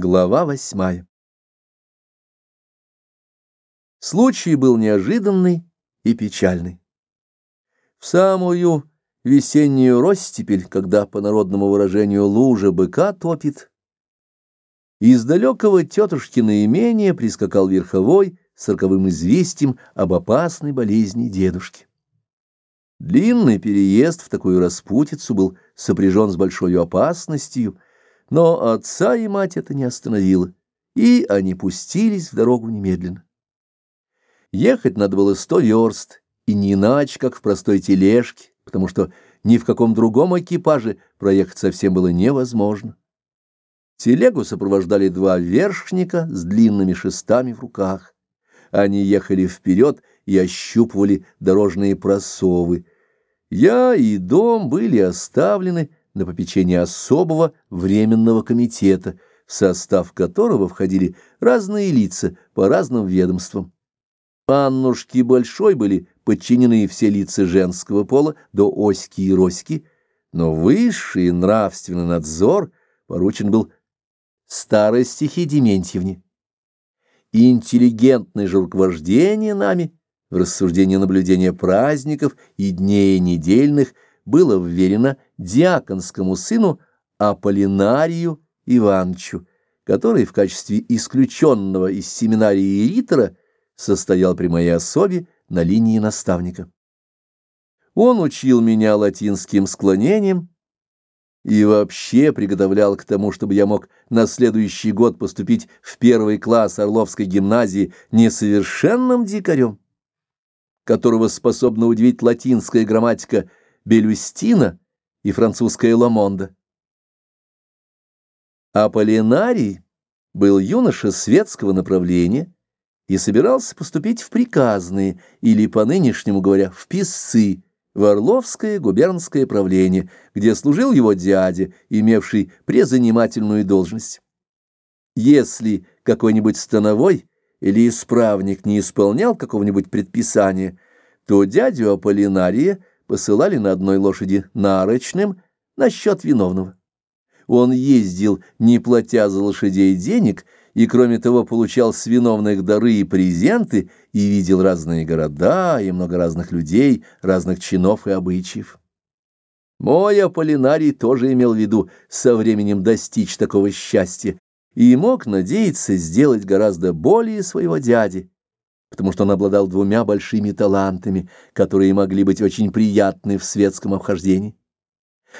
Глава восьмая Случай был неожиданный и печальный. В самую весеннюю ростепель, когда, по народному выражению, лужа быка топит, из далекого тетушкина имения прискакал верховой с роковым известием об опасной болезни дедушки. Длинный переезд в такую распутицу был сопряжен с большой опасностью — но отца и мать это не остановило, и они пустились в дорогу немедленно. Ехать надо было сто верст, и не иначе, как в простой тележке, потому что ни в каком другом экипаже проехать совсем было невозможно. Телегу сопровождали два вершника с длинными шестами в руках. Они ехали вперед и ощупывали дорожные просовы. Я и дом были оставлены на попечение особого временного комитета, в состав которого входили разные лица по разным ведомствам. Аннушки Большой были подчинены все лица женского пола до Оськи и Роськи, но высший нравственный надзор поручен был старостихе Дементьевне. Интеллигентное же руковождение нами в рассуждении наблюдения праздников и дней недельных – было вверено диаконскому сыну Аполлинарию Ивановичу, который в качестве исключенного из семинарии Ритора состоял при моей особе на линии наставника. Он учил меня латинским склонением и вообще приготовлял к тому, чтобы я мог на следующий год поступить в первый класс Орловской гимназии несовершенным дикарем, которого способна удивить латинская грамматика Белюстина и французская Ламонда. Аполлинарий был юноша светского направления и собирался поступить в приказные, или, по нынешнему говоря, в писцы, в Орловское губернское правление, где служил его дядя, имевший презанимательную должность. Если какой-нибудь становой или исправник не исполнял какого-нибудь предписания, то дядю Аполлинария посылали на одной лошади нарочным на счет виновного. Он ездил, не платя за лошадей денег, и, кроме того, получал с виновных дары и презенты, и видел разные города, и много разных людей, разных чинов и обычаев. Мой Аполлинарий тоже имел в виду со временем достичь такого счастья и мог надеяться сделать гораздо более своего дяди, потому что он обладал двумя большими талантами, которые могли быть очень приятны в светском обхождении.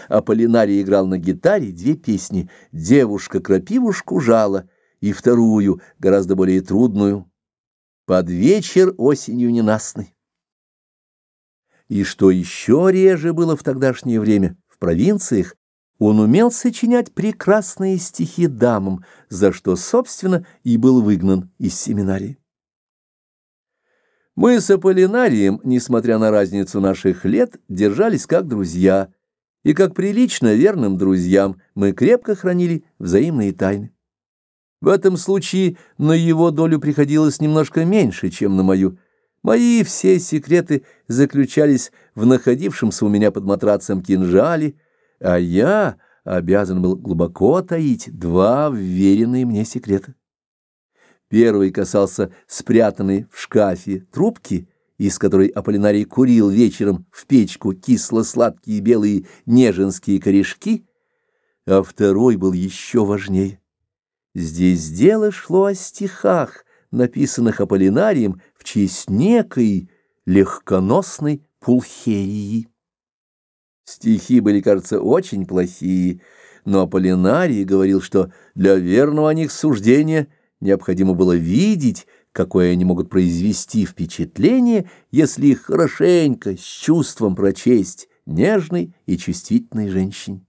Аполлинарий играл на гитаре две песни «Девушка крапивушку жала» и вторую, гораздо более трудную «Под вечер осенью ненастный». И что еще реже было в тогдашнее время, в провинциях, он умел сочинять прекрасные стихи дамам, за что, собственно, и был выгнан из семинарии. Мы с Аполлинарием, несмотря на разницу наших лет, держались как друзья, и как прилично верным друзьям мы крепко хранили взаимные тайны. В этом случае на его долю приходилось немножко меньше, чем на мою. Мои все секреты заключались в находившемся у меня под матрацем кинжале, а я обязан был глубоко таить два вверенные мне секрета. Первый касался спрятанной в шкафе трубки, из которой Аполлинарий курил вечером в печку кисло-сладкие белые неженские корешки, а второй был еще важнее. Здесь дело шло о стихах, написанных Аполлинарием в честь некой легконосной Пулхерии. Стихи были, кажется, очень плохие, но Аполлинарий говорил, что для верного о них суждения – Необходимо было видеть, какое они могут произвести впечатление, если их хорошенько, с чувством прочесть нежной и чувствительной женщине.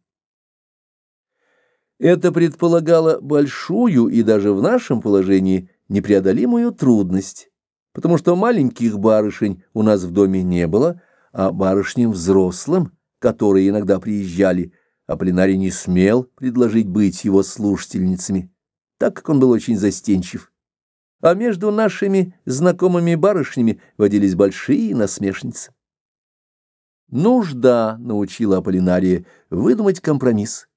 Это предполагало большую и даже в нашем положении непреодолимую трудность, потому что маленьких барышень у нас в доме не было, а барышням взрослым, которые иногда приезжали, Аполлинарий не смел предложить быть его слушательницами так как он был очень застенчив. А между нашими знакомыми барышнями водились большие насмешницы. Нужда научила Аполлинария выдумать компромисс.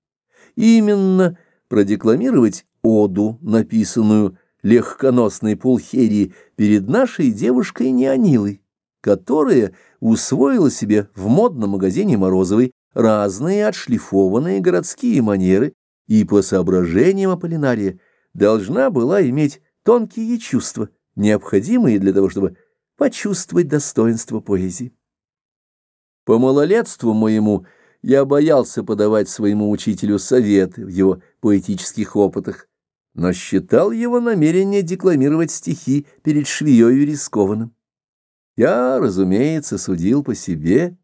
Именно продекламировать оду, написанную легконосной Пулхерии перед нашей девушкой Неонилой, которая усвоила себе в модном магазине Морозовой разные отшлифованные городские манеры и по соображениям Аполлинария должна была иметь тонкие чувства, необходимые для того, чтобы почувствовать достоинство поэзии. По малолетству моему я боялся подавать своему учителю советы в его поэтических опытах, но считал его намерение декламировать стихи перед швеей рискованным. Я, разумеется, судил по себе,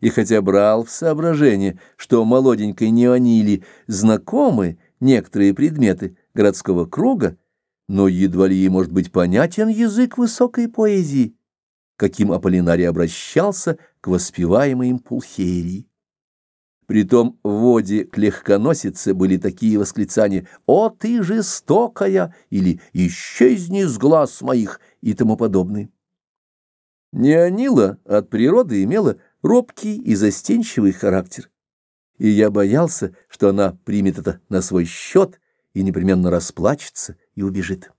и хотя брал в соображение, что молоденькой Неонили знакомы некоторые предметы городского круга, но едва ли ей может быть понятен язык высокой поэзии, каким Аполлинарий обращался к воспеваемой им Пулхерии. Притом в воде к легконосице были такие восклицания «О, ты жестокая!» или «Исчезни с глаз моих!» и тому подобное. Неонила от природы имела робкий и застенчивый характер, и я боялся, что она примет это на свой счет и непременно расплачется и убежит.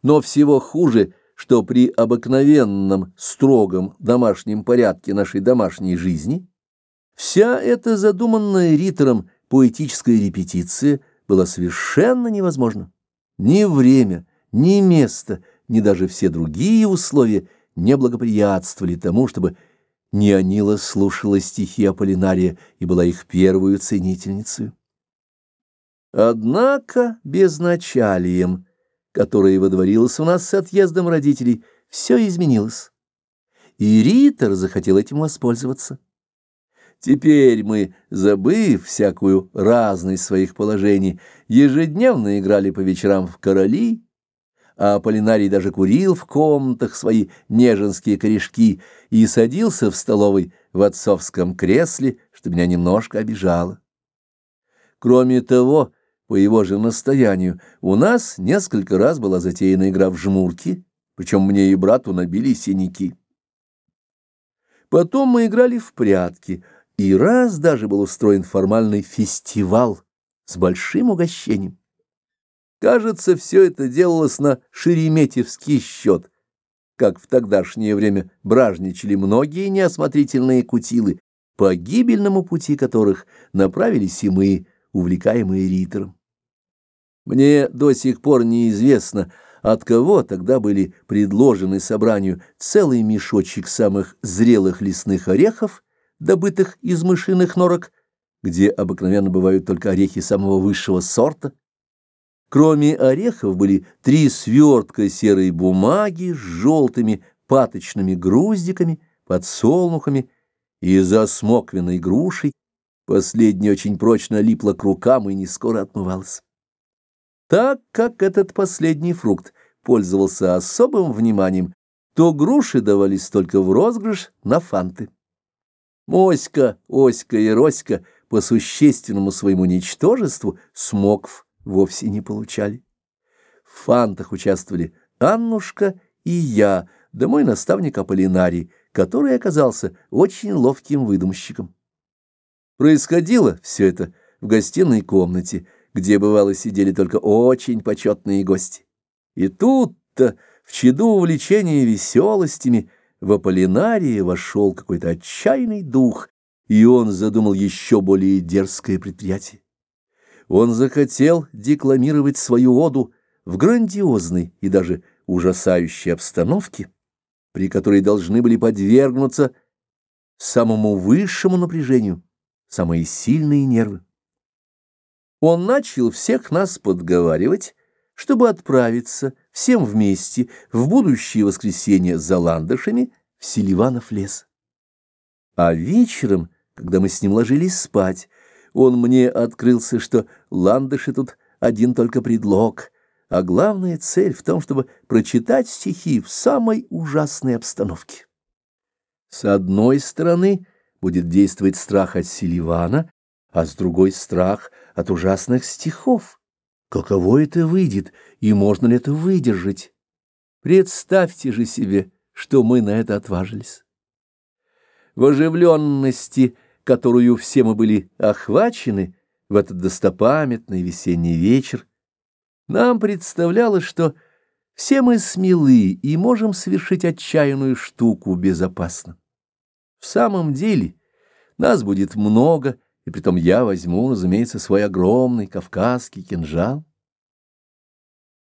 Но всего хуже, что при обыкновенном, строгом домашнем порядке нашей домашней жизни вся эта задуманная Ритером поэтическая репетиция была совершенно невозможна. Ни время, ни место, ни даже все другие условия не благоприятствовали тому, чтобы Неонила слушала стихи Аполлинария и была их первую ценительницей. Однако безначалием, которое водворилось у нас с отъездом родителей, все изменилось. И Ритер захотел этим воспользоваться. Теперь мы, забыв всякую разность своих положений, ежедневно играли по вечерам в короли, а Полинарий даже курил в комнатах свои неженские корешки и садился в столовой в отцовском кресле, что меня немножко обижало. Кроме того, по его же настоянию, у нас несколько раз была затеяна игра в жмурки, причем мне и брату набили синяки. Потом мы играли в прятки, и раз даже был устроен формальный фестиваль с большим угощением. Кажется, все это делалось на шереметьевский счет, как в тогдашнее время бражничали многие неосмотрительные кутилы, по гибельному пути которых направились и мы, увлекаемые Ритером. Мне до сих пор неизвестно, от кого тогда были предложены собранию целый мешочек самых зрелых лесных орехов, добытых из мышиных норок, где обыкновенно бывают только орехи самого высшего сорта. Кроме орехов были три свертка серой бумаги с желтыми паточными груздиками, подсолнухами и засмоквенной грушей. Последняя очень прочно липла к рукам и не скоро отмывалась. Так как этот последний фрукт пользовался особым вниманием, то груши давались только в розыгрыш на фанты. Моська, Оська и Роська по существенному своему ничтожеству смокв вовсе не получали. В фантах участвовали Аннушка и я, да мой наставник Аполлинарий, который оказался очень ловким выдумщиком. Происходило все это в гостиной комнате, где, бывало, сидели только очень почетные гости. И тут-то, в чаду увлечения веселостями, в Аполлинарии вошел какой-то отчаянный дух, и он задумал еще более дерзкое предприятие. Он захотел декламировать свою оду в грандиозной и даже ужасающей обстановке, при которой должны были подвергнуться самому высшему напряжению, самые сильные нервы он начал всех нас подговаривать, чтобы отправиться всем вместе в будущее воскресенье за ландышами в Селиванов лес. А вечером, когда мы с ним ложились спать, он мне открылся, что ландыши тут один только предлог, а главная цель в том, чтобы прочитать стихи в самой ужасной обстановке. С одной стороны будет действовать страх от Селивана, а с другой страх от ужасных стихов. Каково это выйдет, и можно ли это выдержать? Представьте же себе, что мы на это отважились. В оживленности, которую все мы были охвачены, в этот достопамятный весенний вечер, нам представлялось, что все мы смелы и можем совершить отчаянную штуку безопасно. В самом деле нас будет много, и притом я возьму, разумеется, свой огромный кавказский кинжал.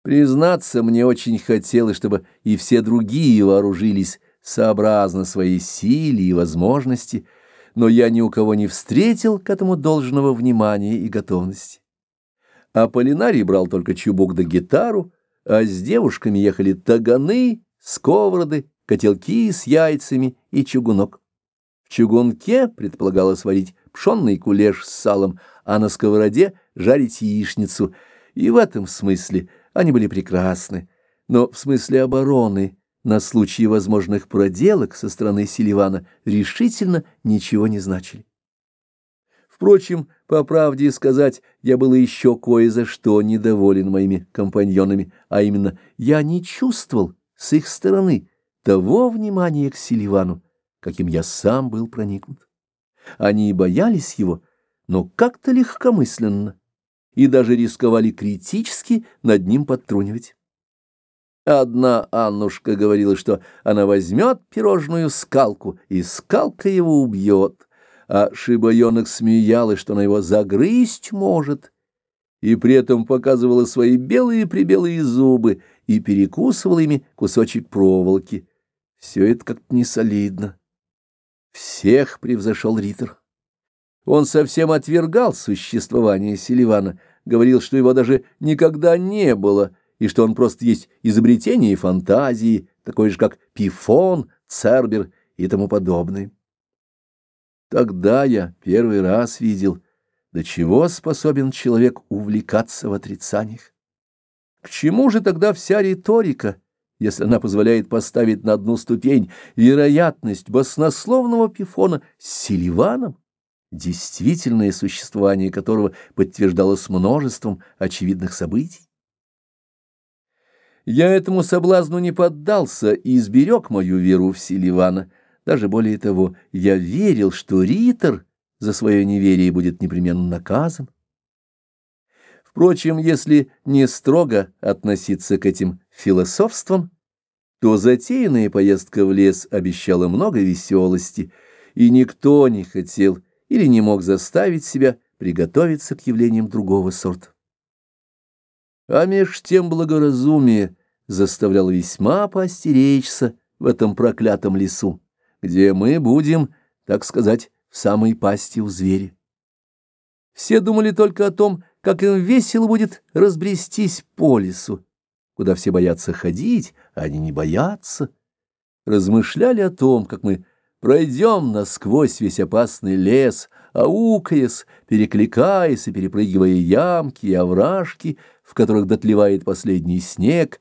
Признаться, мне очень хотелось, чтобы и все другие вооружились сообразно своей силе и возможности, но я ни у кого не встретил к этому должного внимания и готовности. А Полинарий брал только чубук да гитару, а с девушками ехали таганы, сковороды, котелки с яйцами и чугунок. В чугунке предполагалось варить пшенный кулеш с салом, а на сковороде жарить яичницу, и в этом смысле они были прекрасны, но в смысле обороны – на случай возможных проделок со стороны Селивана решительно ничего не значили. Впрочем, по правде сказать, я был еще кое за что недоволен моими компаньонами, а именно я не чувствовал с их стороны того внимания к Селивану, каким я сам был проникнут. Они боялись его, но как-то легкомысленно, и даже рисковали критически над ним подтрунивать. Одна Аннушка говорила, что она возьмет пирожную скалку, и скалка его убьет, а шибаенок смеялась, что она его загрызть может, и при этом показывала свои белые-прибелые зубы и перекусывала ими кусочек проволоки. Все это как-то несолидно. Всех превзошел Риттер. Он совсем отвергал существование Селивана, говорил, что его даже никогда не было — и что он просто есть изобретение фантазии, такое же, как Пифон, Цербер и тому подобное. Тогда я первый раз видел, до чего способен человек увлекаться в отрицаниях. К чему же тогда вся риторика, если она позволяет поставить на одну ступень вероятность баснословного Пифона с Селиваном, действительное существование которого подтверждалось множеством очевидных событий? Я этому соблазну не поддался и изберег мою веру в Селивана. Даже более того, я верил, что Риттер за свое неверие будет непременно наказан. Впрочем, если не строго относиться к этим философствам, то затеянная поездка в лес обещала много веселости, и никто не хотел или не мог заставить себя приготовиться к явлениям другого сорта. А меж тем благоразумие заставляло весьма поостеречься в этом проклятом лесу, где мы будем, так сказать, в самой пасти у зверя. Все думали только о том, как им весело будет разбрестись по лесу, куда все боятся ходить, а они не боятся. Размышляли о том, как мы пройдем насквозь весь опасный лес, аукаясь, перекликаясь и перепрыгивая ямки и овражки, в которых дотлевает последний снег,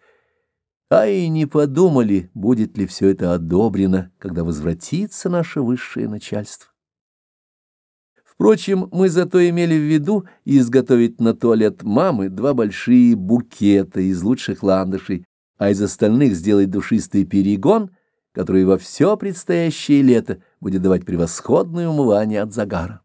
а и не подумали, будет ли все это одобрено, когда возвратится наше высшее начальство. Впрочем, мы зато имели в виду изготовить на туалет мамы два большие букета из лучших ландышей, а из остальных сделать душистый перегон, который во все предстоящее лето будет давать превосходное умывание от загара.